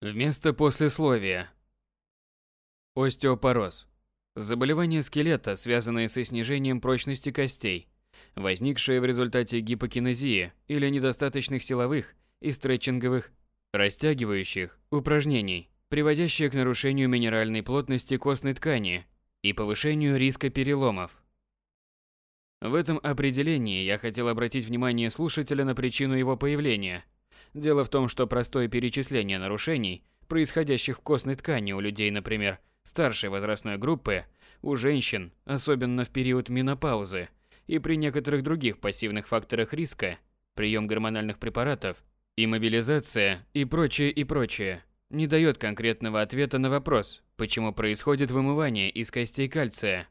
Вместо послесловия. Остеопороз. Заболевание скелета, связанное со снижением прочности костей, возникшее в результате гипокинезии или недостаточных силовых и стретчинговых, растягивающих упражнений, приводящее к нарушению минеральной плотности костной ткани и повышению риска переломов. В этом определении я хотел обратить внимание слушателя на причину его появления – Дело в том, что простое перечисление нарушений, происходящих в костной ткани у людей, например, старшей возрастной группы, у женщин, особенно в период менопаузы, и при некоторых других пассивных факторах риска, прием гормональных препаратов, иммобилизация и прочее, и прочее, не дает конкретного ответа на вопрос, почему происходит вымывание из костей кальция.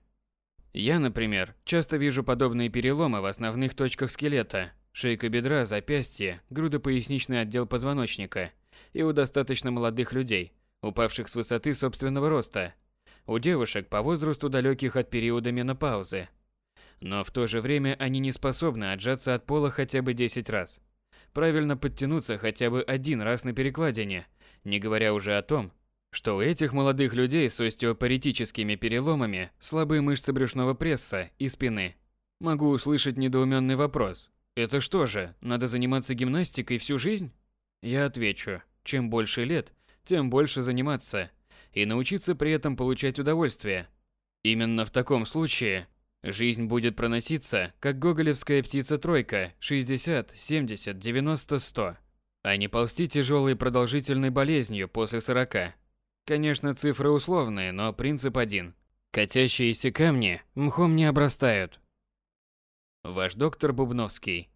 Я, например, часто вижу подобные переломы в основных точках скелета, Шейка бедра, запястье, грудопоясничный отдел позвоночника. И у достаточно молодых людей, упавших с высоты собственного роста. У девушек по возрасту далеких от периода менопаузы. Но в то же время они не способны отжаться от пола хотя бы 10 раз. Правильно подтянуться хотя бы один раз на перекладине, не говоря уже о том, что у этих молодых людей с остеопаритическими переломами слабые мышцы брюшного пресса и спины. Могу услышать недоуменный вопрос, это что же, надо заниматься гимнастикой всю жизнь? Я отвечу, чем больше лет, тем больше заниматься. И научиться при этом получать удовольствие. Именно в таком случае жизнь будет проноситься, как гоголевская птица-тройка 60, 70, 90, 100. А не ползти тяжелой продолжительной болезнью после 40. Конечно, цифры условные, но принцип один. Катящиеся камни мхом не обрастают. Ваш доктор Бубновский.